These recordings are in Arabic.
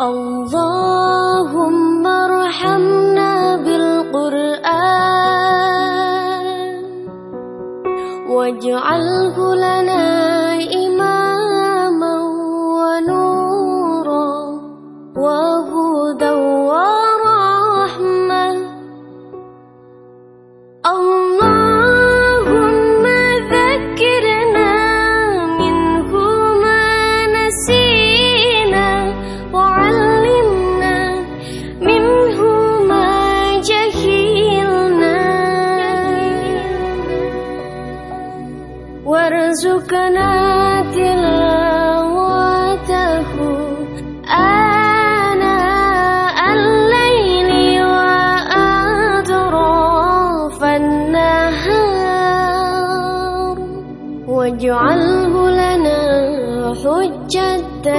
اللهم ارحمنا بالقرآن واجعله لنا وارزقنا تلاوته. آناء الليل وأطراف النهار. واجعله لنا حجة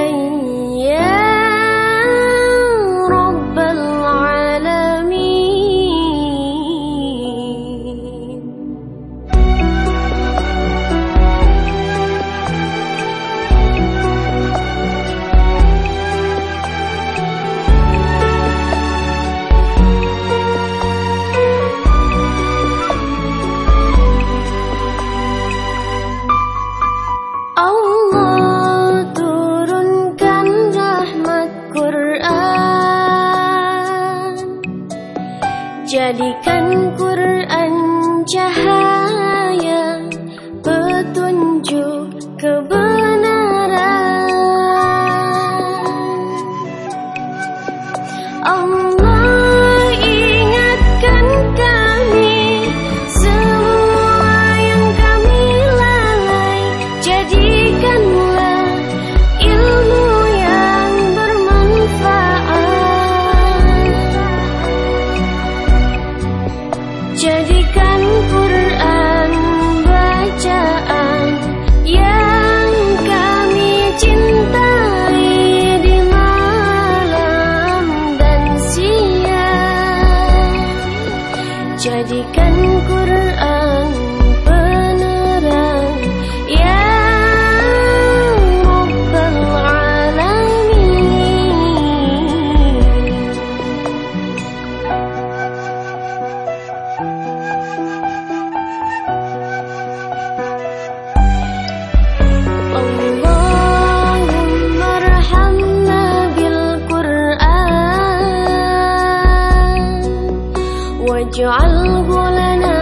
يا jadikan 跟过。就熬过了那